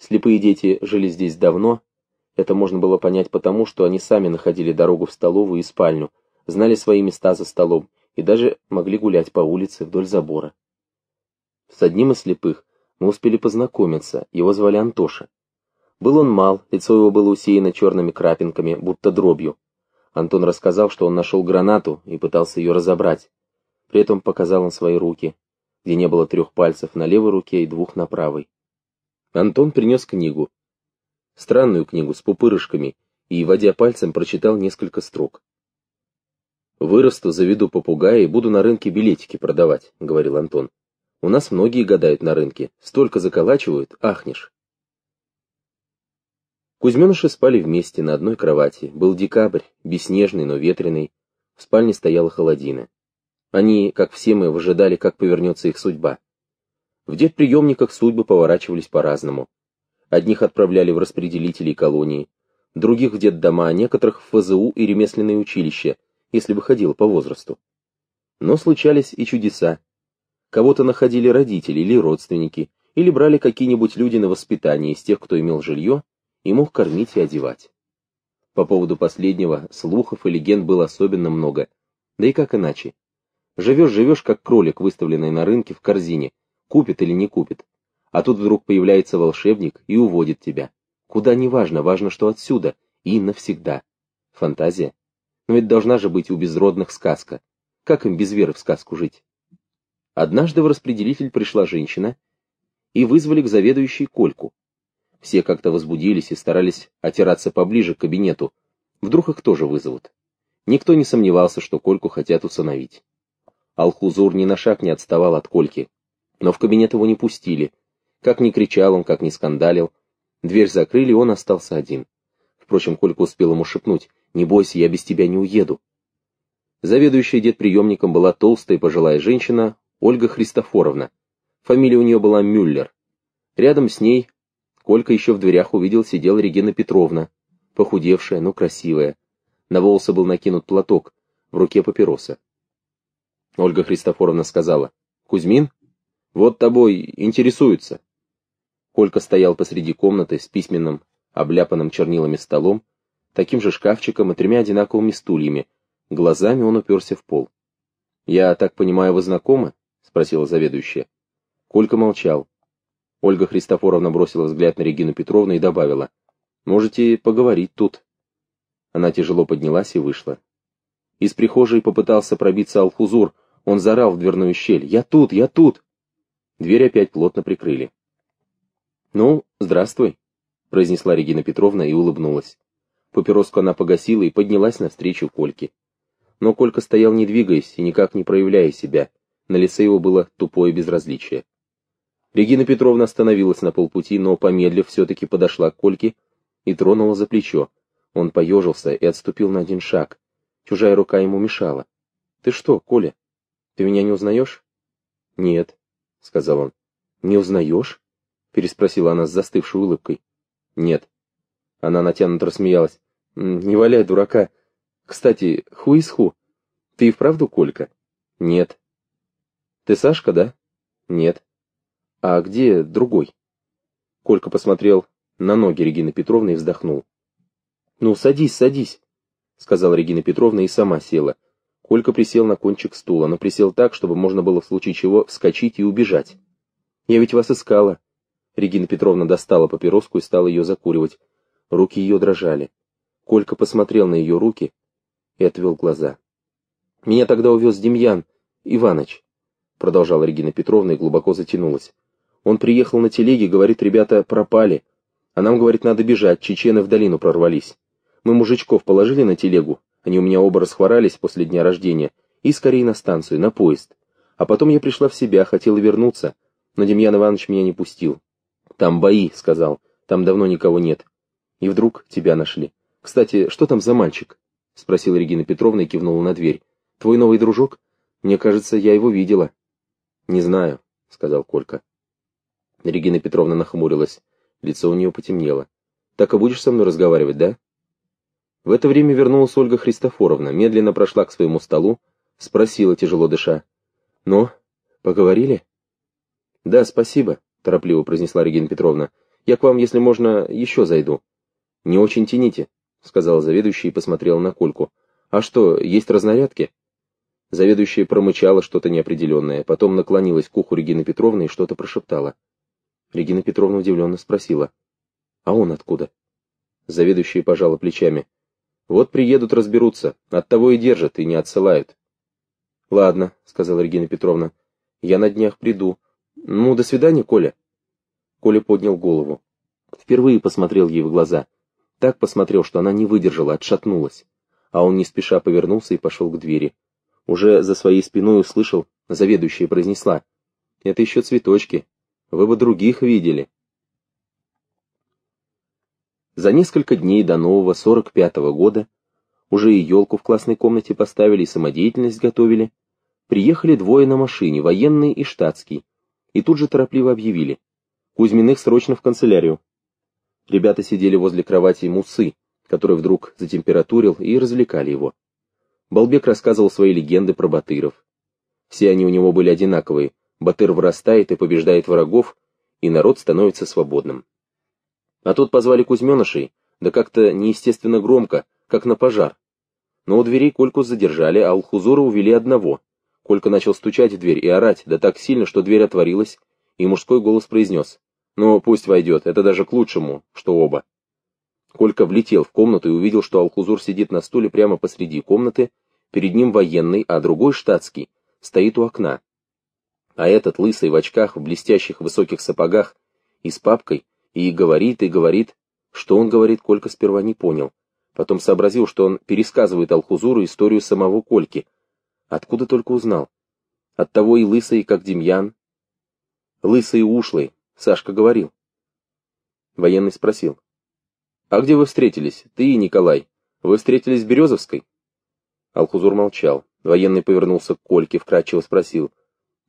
Слепые дети жили здесь давно, это можно было понять потому, что они сами находили дорогу в столовую и спальню, знали свои места за столом и даже могли гулять по улице вдоль забора. С одним из слепых мы успели познакомиться, его звали Антоша. Был он мал, лицо его было усеяно черными крапинками, будто дробью. Антон рассказал, что он нашел гранату и пытался ее разобрать. При этом показал он свои руки, где не было трех пальцев на левой руке и двух на правой. Антон принес книгу. Странную книгу с пупырышками, и, водя пальцем, прочитал несколько строк. «Вырасту, заведу попугая и буду на рынке билетики продавать», — говорил Антон. «У нас многие гадают на рынке, столько заколачивают, ахнешь». Кузьменыши спали вместе на одной кровати. Был декабрь, беснежный, но ветреный. В спальне стояла холодина. Они, как все мы, выжидали, как повернется их судьба. В детприемниках судьбы поворачивались по-разному. Одних отправляли в распределители колонии, других в детдома, а некоторых в ФЗУ и ремесленные училища, если выходило по возрасту. Но случались и чудеса. Кого-то находили родители или родственники, или брали какие-нибудь люди на воспитание из тех, кто имел жилье, и мог кормить и одевать. По поводу последнего слухов и легенд было особенно много. Да и как иначе? Живешь-живешь, как кролик, выставленный на рынке в корзине, купит или не купит. А тут вдруг появляется волшебник и уводит тебя. Куда не важно, важно, что отсюда, и навсегда. Фантазия? Но ведь должна же быть у безродных сказка. Как им без веры в сказку жить? Однажды в распределитель пришла женщина, и вызвали к заведующей Кольку. Все как-то возбудились и старались отираться поближе к кабинету. Вдруг их тоже вызовут. Никто не сомневался, что Кольку хотят усыновить. Алхузур ни на шаг не отставал от Кольки, но в кабинет его не пустили. Как ни кричал он, как ни скандалил. Дверь закрыли, он остался один. Впрочем, Колька успел ему шепнуть, «Не бойся, я без тебя не уеду». Заведующая детприемником была толстая пожилая женщина Ольга Христофоровна. Фамилия у нее была Мюллер. Рядом с ней Колька еще в дверях увидел, сидела Регина Петровна, похудевшая, но красивая. На волосы был накинут платок, в руке папироса. Ольга Христофоровна сказала, «Кузьмин? Вот тобой интересуются». Колька стоял посреди комнаты с письменным, обляпанным чернилами столом, таким же шкафчиком и тремя одинаковыми стульями. Глазами он уперся в пол. «Я так понимаю, вы знакомы?» — спросила заведующая. Колька молчал. Ольга Христофоровна бросила взгляд на Регину Петровну и добавила. «Можете поговорить тут». Она тяжело поднялась и вышла. Из прихожей попытался пробиться Алхузур. Он зарал в дверную щель. «Я тут! Я тут!» Дверь опять плотно прикрыли. «Ну, здравствуй», — произнесла Регина Петровна и улыбнулась. Папироску она погасила и поднялась навстречу Кольке. Но Колька стоял не двигаясь и никак не проявляя себя. На лице его было тупое безразличие. Регина Петровна остановилась на полпути, но, помедлив, все-таки подошла к Кольке и тронула за плечо. Он поежился и отступил на один шаг. Чужая рука ему мешала. «Ты что, Коля? Ты меня не узнаешь?» «Нет», — сказал он. «Не узнаешь?» — переспросила она с застывшей улыбкой. «Нет». Она натянуто рассмеялась. «Не валяй, дурака. Кстати, ху из ху. Ты и вправду Колька?» «Нет». «Ты Сашка, да?» «Нет». «А где другой?» Колька посмотрел на ноги Регины Петровны и вздохнул. «Ну, садись, садись», — сказала Регина Петровна и сама села. Колька присел на кончик стула, но присел так, чтобы можно было в случае чего вскочить и убежать. «Я ведь вас искала». Регина Петровна достала папироску и стала ее закуривать. Руки ее дрожали. Колька посмотрел на ее руки и отвел глаза. «Меня тогда увез Демьян Иваныч», — продолжала Регина Петровна и глубоко затянулась. Он приехал на телеге, говорит, ребята пропали. А нам, говорит, надо бежать, чечены в долину прорвались. Мы мужичков положили на телегу, они у меня оба расхворались после дня рождения, и скорее на станцию, на поезд. А потом я пришла в себя, хотела вернуться, но Демьян Иванович меня не пустил. «Там бои», — сказал, — «там давно никого нет». И вдруг тебя нашли. «Кстати, что там за мальчик?» — спросила Регина Петровна и кивнула на дверь. «Твой новый дружок? Мне кажется, я его видела». «Не знаю», — сказал Колька. Регина Петровна нахмурилась. Лицо у нее потемнело. «Так и будешь со мной разговаривать, да?» В это время вернулась Ольга Христофоровна, медленно прошла к своему столу, спросила, тяжело дыша. «Ну, поговорили?» «Да, спасибо», — торопливо произнесла Регина Петровна. Я к вам, если можно, еще зайду». «Не очень тяните», — сказал заведующий и посмотрел на Кольку. «А что, есть разнарядки?» Заведующая промычала что-то неопределенное, потом наклонилась к уху Регины Петровны и что-то прошептала. Регина Петровна удивленно спросила. «А он откуда?» Заведующая пожала плечами. «Вот приедут, разберутся. Оттого и держат, и не отсылают». «Ладно», — сказала Регина Петровна. «Я на днях приду. Ну, до свидания, Коля». Коля поднял голову. Впервые посмотрел ей в глаза. Так посмотрел, что она не выдержала, отшатнулась. А он не спеша повернулся и пошел к двери. Уже за своей спиной услышал, заведующая произнесла. «Это еще цветочки. Вы бы других видели». За несколько дней до нового 45-го года уже и елку в классной комнате поставили, и самодеятельность готовили. Приехали двое на машине, военный и штатский, и тут же торопливо объявили. Кузьминых срочно в канцелярию. Ребята сидели возле кровати Мусы, который вдруг затемпературил, и развлекали его. Балбек рассказывал свои легенды про батыров. Все они у него были одинаковые. Батыр вырастает и побеждает врагов, и народ становится свободным. А тут позвали Кузьменышей, да как-то неестественно громко, как на пожар. Но у дверей Кольку задержали, а Алхузура увели одного. Колька начал стучать в дверь и орать, да так сильно, что дверь отворилась, и мужской голос произнес. «Ну, пусть войдет, это даже к лучшему, что оба». Колька влетел в комнату и увидел, что Алхузур сидит на стуле прямо посреди комнаты, перед ним военный, а другой штатский, стоит у окна. А этот, лысый в очках, в блестящих высоких сапогах и с папкой, и говорит, и говорит. Что он говорит, Колька сперва не понял. Потом сообразил, что он пересказывает Алхузуру историю самого Кольки. Откуда только узнал. От того и лысый, как Демьян. Лысый и ушлый, Сашка говорил. Военный спросил. «А где вы встретились? Ты и Николай. Вы встретились в Березовской?» Алхузур молчал. Военный повернулся к Кольке, вкратчиво спросил.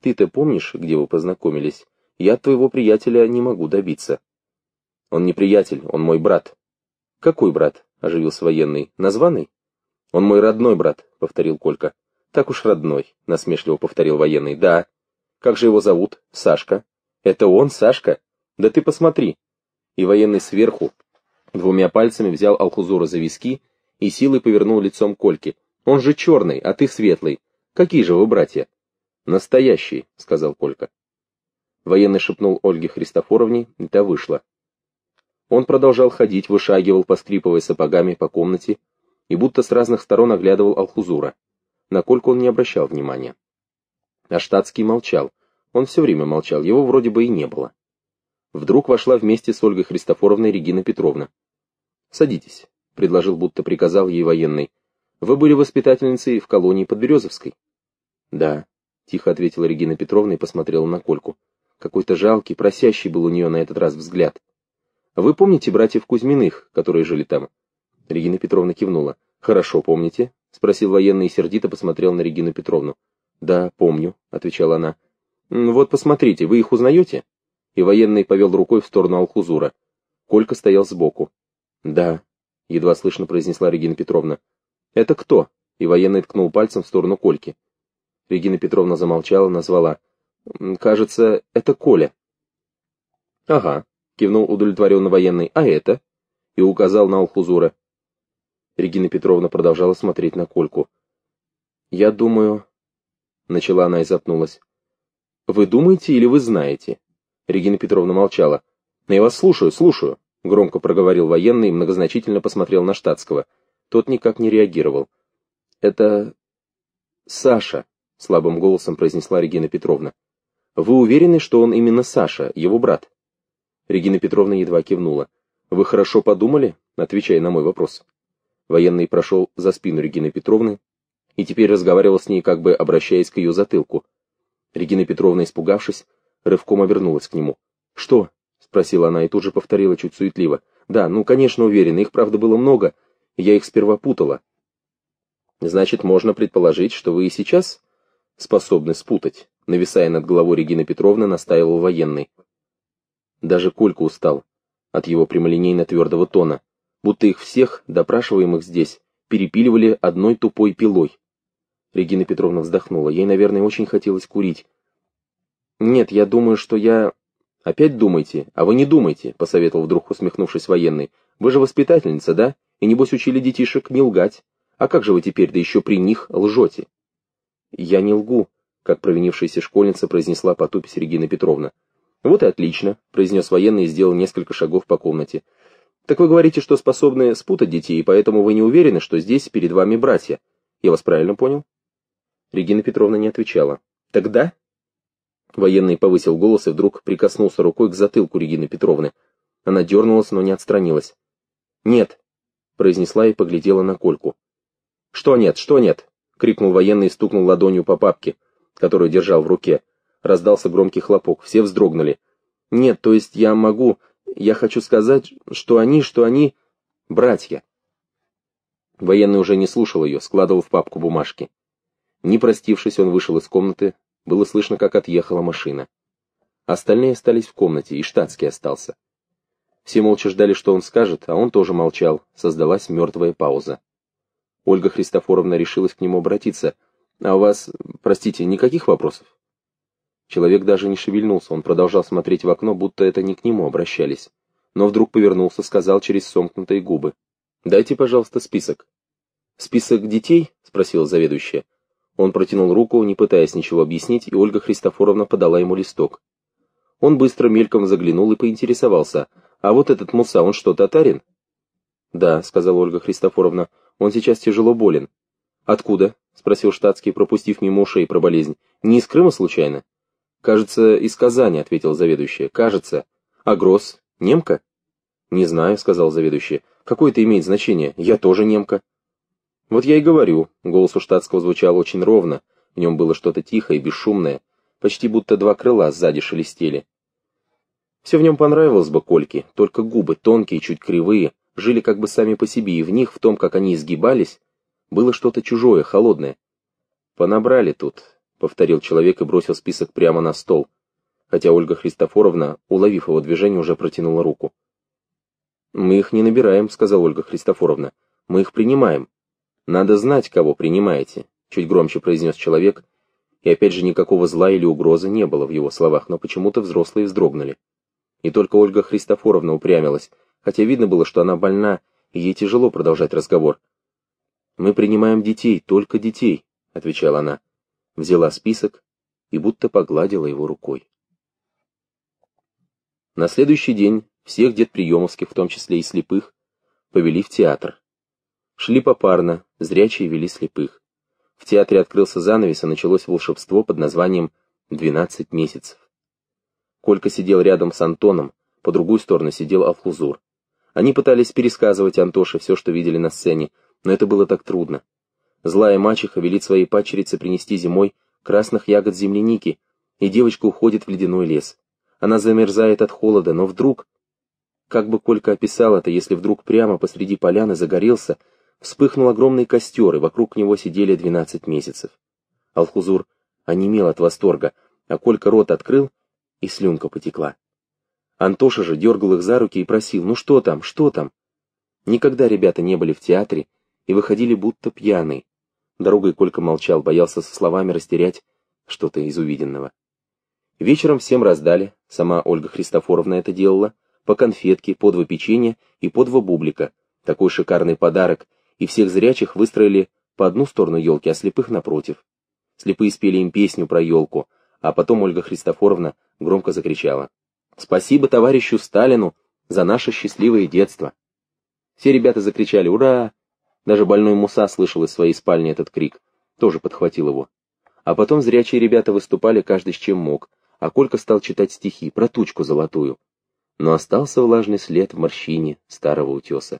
«Ты-то помнишь, где вы познакомились? Я твоего приятеля не могу добиться». «Он не приятель, он мой брат». «Какой брат?» — оживился военный. «Названный?» «Он мой родной брат», — повторил Колька. «Так уж родной», — насмешливо повторил военный. «Да». «Как же его зовут? Сашка». «Это он, Сашка? Да ты посмотри». И военный сверху, Двумя пальцами взял Алхузура за виски и силой повернул лицом Кольки. «Он же черный, а ты светлый. Какие же вы братья?» «Настоящие», — сказал Колька. Военный шепнул Ольге Христофоровне, и та вышла. Он продолжал ходить, вышагивал, поскрипывая сапогами по комнате, и будто с разных сторон оглядывал Алхузура. На Кольку он не обращал внимания. А штатский молчал. Он все время молчал, его вроде бы и не было. Вдруг вошла вместе с Ольгой Христофоровной Регина Петровна. «Садитесь», — предложил, будто приказал ей военный. «Вы были воспитательницей в колонии Подберезовской?» «Да», — тихо ответила Регина Петровна и посмотрела на Кольку. Какой-то жалкий, просящий был у нее на этот раз взгляд. «Вы помните братьев Кузьминых, которые жили там?» Регина Петровна кивнула. «Хорошо помните?» — спросил военный и сердито посмотрел на Регину Петровну. «Да, помню», — отвечала она. «Вот посмотрите, вы их узнаете?» И военный повел рукой в сторону Алхузура. Колька стоял сбоку. «Да», — едва слышно произнесла Регина Петровна. «Это кто?» И военный ткнул пальцем в сторону Кольки. Регина Петровна замолчала, назвала. «Кажется, это Коля». «Ага», — кивнул удовлетворенно военный. «А это?» И указал на Алхузура. Регина Петровна продолжала смотреть на Кольку. «Я думаю...» — начала она и запнулась. «Вы думаете или вы знаете?» Регина Петровна молчала. «Я вас слушаю, слушаю», — громко проговорил военный и многозначительно посмотрел на штатского. Тот никак не реагировал. «Это... Саша», — слабым голосом произнесла Регина Петровна. «Вы уверены, что он именно Саша, его брат?» Регина Петровна едва кивнула. «Вы хорошо подумали?» отвечая на мой вопрос. Военный прошел за спину Регины Петровны и теперь разговаривал с ней, как бы обращаясь к ее затылку. Регина Петровна, испугавшись, рывком обернулась к нему. «Что?» — спросила она и тут же повторила чуть суетливо. «Да, ну, конечно, уверена, их, правда, было много, я их сперва путала». «Значит, можно предположить, что вы и сейчас способны спутать», — нависая над головой Регины Петровны, настаивал военный. Даже Колька устал от его прямолинейно-твердого тона, будто их всех, допрашиваемых здесь, перепиливали одной тупой пилой. Регина Петровна вздохнула. Ей, наверное, очень хотелось курить, «Нет, я думаю, что я «Опять думайте, а вы не думайте», — посоветовал вдруг усмехнувшись военный. «Вы же воспитательница, да? И небось учили детишек не лгать. А как же вы теперь, да еще при них, лжете?» «Я не лгу», — как провинившаяся школьница произнесла потупись Регина Петровна. «Вот и отлично», — произнес военный и сделал несколько шагов по комнате. «Так вы говорите, что способны спутать детей, и поэтому вы не уверены, что здесь перед вами братья. Я вас правильно понял?» Регина Петровна не отвечала. «Тогда?» Военный повысил голос и вдруг прикоснулся рукой к затылку Регины Петровны. Она дернулась, но не отстранилась. «Нет», — произнесла и поглядела на Кольку. «Что нет, что нет?» — крикнул военный и стукнул ладонью по папке, которую держал в руке. Раздался громкий хлопок, все вздрогнули. «Нет, то есть я могу... Я хочу сказать, что они, что они... братья». Военный уже не слушал ее, складывал в папку бумажки. Не простившись, он вышел из комнаты, было слышно, как отъехала машина. Остальные остались в комнате, и штатский остался. Все молча ждали, что он скажет, а он тоже молчал, создалась мертвая пауза. Ольга Христофоровна решилась к нему обратиться. «А у вас, простите, никаких вопросов?» Человек даже не шевельнулся, он продолжал смотреть в окно, будто это не к нему обращались. Но вдруг повернулся, сказал через сомкнутые губы. «Дайте, пожалуйста, список». «Список детей?» — спросила заведующая. Он протянул руку, не пытаясь ничего объяснить, и Ольга Христофоровна подала ему листок. Он быстро мельком заглянул и поинтересовался. «А вот этот Муса, он что, татарин?» «Да», — сказала Ольга Христофоровна, — «он сейчас тяжело болен». «Откуда?» — спросил штатский, пропустив мимо ушей про болезнь. «Не из Крыма, случайно?» «Кажется, из Казани», — ответил заведующий. «Кажется. А Гросс? Немка?» «Не знаю», — сказал заведующий. «Какое это имеет значение? Я тоже немка». «Вот я и говорю», — голос у штатского звучал очень ровно, в нем было что-то тихое и бесшумное, почти будто два крыла сзади шелестели. Все в нем понравилось бы Кольке, только губы, тонкие, чуть кривые, жили как бы сами по себе, и в них, в том, как они изгибались, было что-то чужое, холодное. «Понабрали тут», — повторил человек и бросил список прямо на стол, хотя Ольга Христофоровна, уловив его движение, уже протянула руку. «Мы их не набираем», — сказала Ольга Христофоровна. «Мы их принимаем. «Надо знать, кого принимаете», — чуть громче произнес человек, и опять же никакого зла или угрозы не было в его словах, но почему-то взрослые вздрогнули. И только Ольга Христофоровна упрямилась, хотя видно было, что она больна, и ей тяжело продолжать разговор. «Мы принимаем детей, только детей», — отвечала она. Взяла список и будто погладила его рукой. На следующий день всех детприемовских, в том числе и слепых, повели в театр. Шли попарно, зрячие вели слепых. В театре открылся занавес, и началось волшебство под названием «Двенадцать месяцев». Колька сидел рядом с Антоном, по другую сторону сидел Алхузур. Они пытались пересказывать Антоше все, что видели на сцене, но это было так трудно. Злая мачеха велит своей падчерице принести зимой красных ягод земляники, и девочка уходит в ледяной лес. Она замерзает от холода, но вдруг... Как бы Колька описал это, если вдруг прямо посреди поляны загорелся Вспыхнул огромный костер, и вокруг него сидели двенадцать месяцев. Алхузур онемел от восторга, а Колька рот открыл, и слюнка потекла. Антоша же дергал их за руки и просил, ну что там, что там? Никогда ребята не были в театре и выходили будто пьяные. Дорогой Колька молчал, боялся со словами растерять что-то из увиденного. Вечером всем раздали, сама Ольга Христофоровна это делала, по конфетке, по два печенья и по два бублика. Такой шикарный подарок и всех зрячих выстроили по одну сторону елки, а слепых напротив. Слепые спели им песню про елку, а потом Ольга Христофоровна громко закричала. «Спасибо товарищу Сталину за наше счастливое детство!» Все ребята закричали «Ура!» Даже больной Муса слышал из своей спальни этот крик, тоже подхватил его. А потом зрячие ребята выступали каждый с чем мог, а Колька стал читать стихи про тучку золотую. Но остался влажный след в морщине старого утеса.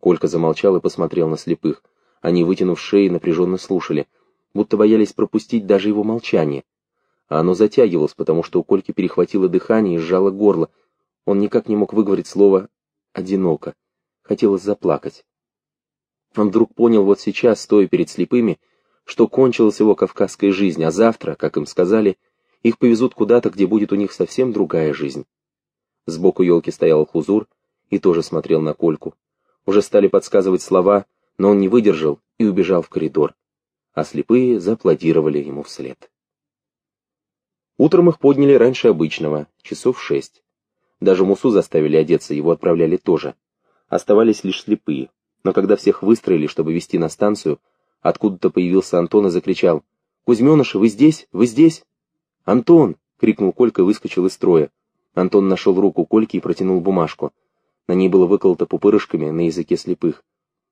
Колька замолчал и посмотрел на слепых. Они, вытянув шеи, напряженно слушали, будто боялись пропустить даже его молчание. А оно затягивалось, потому что у Кольки перехватило дыхание и сжало горло. Он никак не мог выговорить слово «одиноко». Хотелось заплакать. Он вдруг понял вот сейчас, стоя перед слепыми, что кончилась его кавказская жизнь, а завтра, как им сказали, их повезут куда-то, где будет у них совсем другая жизнь. Сбоку елки стоял Хузур и тоже смотрел на Кольку. Уже стали подсказывать слова, но он не выдержал и убежал в коридор, а слепые зааплодировали ему вслед. Утром их подняли раньше обычного, часов шесть. Даже Мусу заставили одеться, его отправляли тоже. Оставались лишь слепые. Но когда всех выстроили, чтобы вести на станцию, откуда-то появился Антон и закричал «Кузьменыши, вы здесь? Вы здесь?» «Антон!» — крикнул Колька и выскочил из строя. Антон нашел руку Кольки и протянул бумажку. На ней было выколото пупырышками на языке слепых.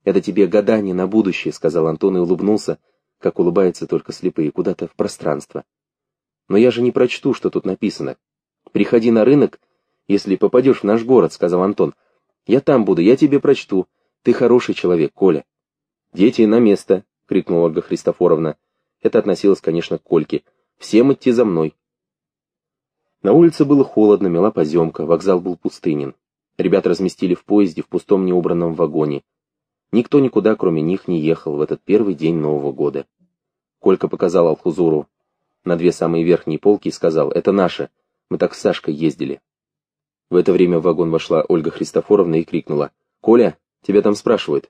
«Это тебе гадание на будущее», — сказал Антон и улыбнулся, как улыбаются только слепые, куда-то в пространство. «Но я же не прочту, что тут написано. Приходи на рынок, если попадешь в наш город», — сказал Антон. «Я там буду, я тебе прочту. Ты хороший человек, Коля». «Дети, на место!» — крикнула Ольга Христофоровна. Это относилось, конечно, к Кольке. «Всем идти за мной!» На улице было холодно, мела поземка, вокзал был пустынен. Ребят разместили в поезде в пустом неубранном вагоне. Никто никуда, кроме них, не ехал в этот первый день Нового года. Колька показал Алхузуру на две самые верхние полки и сказал, «Это наше, мы так с Сашкой ездили». В это время в вагон вошла Ольга Христофоровна и крикнула, «Коля, тебя там спрашивают».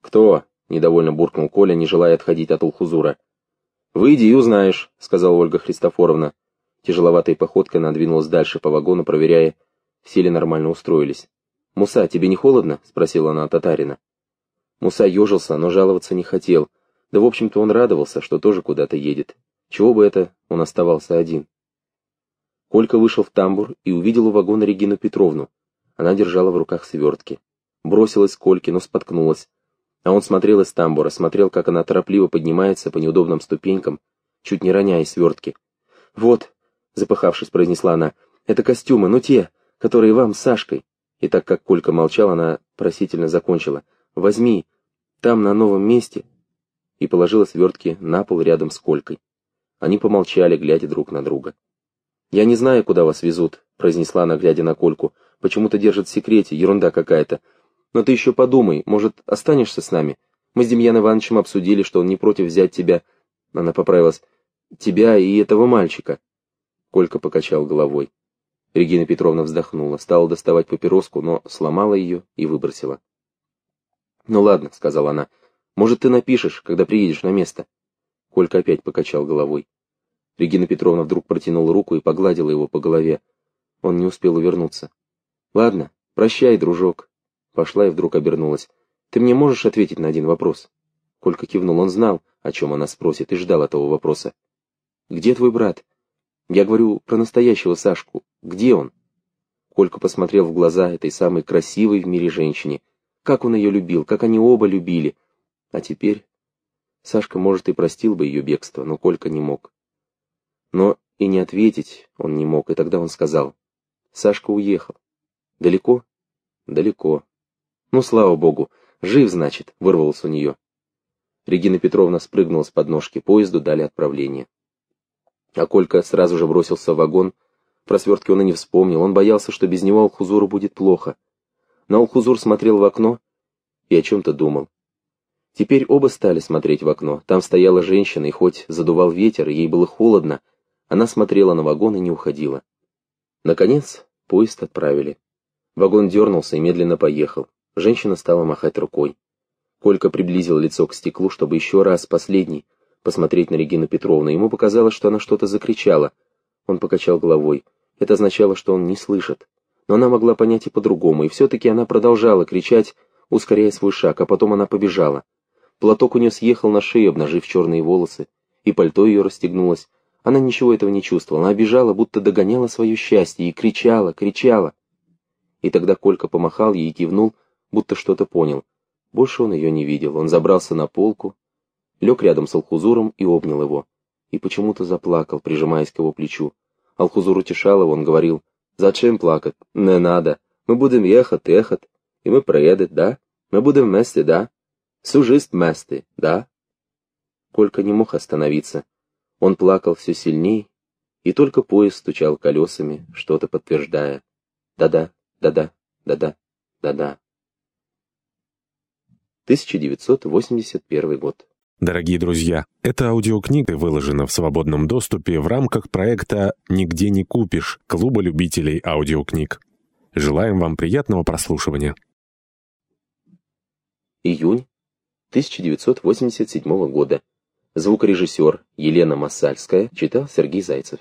«Кто?» — недовольно буркнул Коля, не желая отходить от Алхузура. «Выйди и узнаешь», — сказала Ольга Христофоровна. Тяжеловатой походкой она двинулась дальше по вагону, проверяя, все ли нормально устроились. «Муса, тебе не холодно?» — спросила она татарина. Муса ежился, но жаловаться не хотел. Да, в общем-то, он радовался, что тоже куда-то едет. Чего бы это, он оставался один. Колька вышел в тамбур и увидел у вагона Регину Петровну. Она держала в руках свертки. Бросилась к Кольке, но споткнулась. А он смотрел из тамбура, смотрел, как она торопливо поднимается по неудобным ступенькам, чуть не роняя свертки. «Вот», — запыхавшись, произнесла она, — «это костюмы, ну те, которые вам с Сашкой». И так как Колька молчал, она просительно закончила. «Возьми, там, на новом месте, и положила свертки на пол рядом с Колькой. Они помолчали, глядя друг на друга. «Я не знаю, куда вас везут», — произнесла она, глядя на Кольку. «Почему-то держат в секрете, ерунда какая-то. Но ты еще подумай, может, останешься с нами? Мы с Демьян Ивановичем обсудили, что он не против взять тебя...» Она поправилась. «Тебя и этого мальчика». Колька покачал головой. Регина Петровна вздохнула, стала доставать папироску, но сломала ее и выбросила. «Ну ладно», — сказала она, — «может, ты напишешь, когда приедешь на место?» Колька опять покачал головой. Регина Петровна вдруг протянула руку и погладила его по голове. Он не успел увернуться. «Ладно, прощай, дружок». Пошла и вдруг обернулась. «Ты мне можешь ответить на один вопрос?» Колька кивнул, он знал, о чем она спросит, и ждал этого вопроса. «Где твой брат?» «Я говорю про настоящего Сашку. Где он?» Колька посмотрел в глаза этой самой красивой в мире женщине, как он ее любил, как они оба любили. А теперь... Сашка, может, и простил бы ее бегство, но Колька не мог. Но и не ответить он не мог, и тогда он сказал. Сашка уехал. Далеко? Далеко. Ну, слава богу, жив, значит, вырвалось у нее. Регина Петровна спрыгнула с подножки, поезду дали отправление. А Колька сразу же бросился в вагон. Про свертки он и не вспомнил, он боялся, что без него Алхузуру будет плохо. Но Алхузур смотрел в окно и о чем-то думал. Теперь оба стали смотреть в окно. Там стояла женщина, и хоть задувал ветер, ей было холодно, она смотрела на вагон и не уходила. Наконец, поезд отправили. Вагон дернулся и медленно поехал. Женщина стала махать рукой. Колька приблизил лицо к стеклу, чтобы еще раз, последний, посмотреть на Регину Петровну. Ему показалось, что она что-то закричала. Он покачал головой. Это означало, что он не слышит но она могла понять и по-другому, и все-таки она продолжала кричать, ускоряя свой шаг, а потом она побежала. Платок у нее съехал на шею, обнажив черные волосы, и пальто ее расстегнулось. Она ничего этого не чувствовала, она бежала, будто догоняла свое счастье, и кричала, кричала. И тогда Колька помахал ей и кивнул, будто что-то понял. Больше он ее не видел, он забрался на полку, лег рядом с Алхузуром и обнял его. И почему-то заплакал, прижимаясь к его плечу. Алхузур утешал его, он говорил, Зачем плакать? Не надо. Мы будем ехать, ехать. И мы проедем, да? Мы будем вместе, да? Всю жизнь вместе, да? Колька не мог остановиться. Он плакал все сильней, и только поезд стучал колесами, что-то подтверждая. Да-да, да-да, да-да, да-да. 1981 год. Дорогие друзья, эта аудиокнига выложена в свободном доступе в рамках проекта «Нигде не купишь» Клуба любителей аудиокниг. Желаем вам приятного прослушивания. Июнь 1987 года. Звукорежиссер Елена Массальская читал Сергей Зайцев.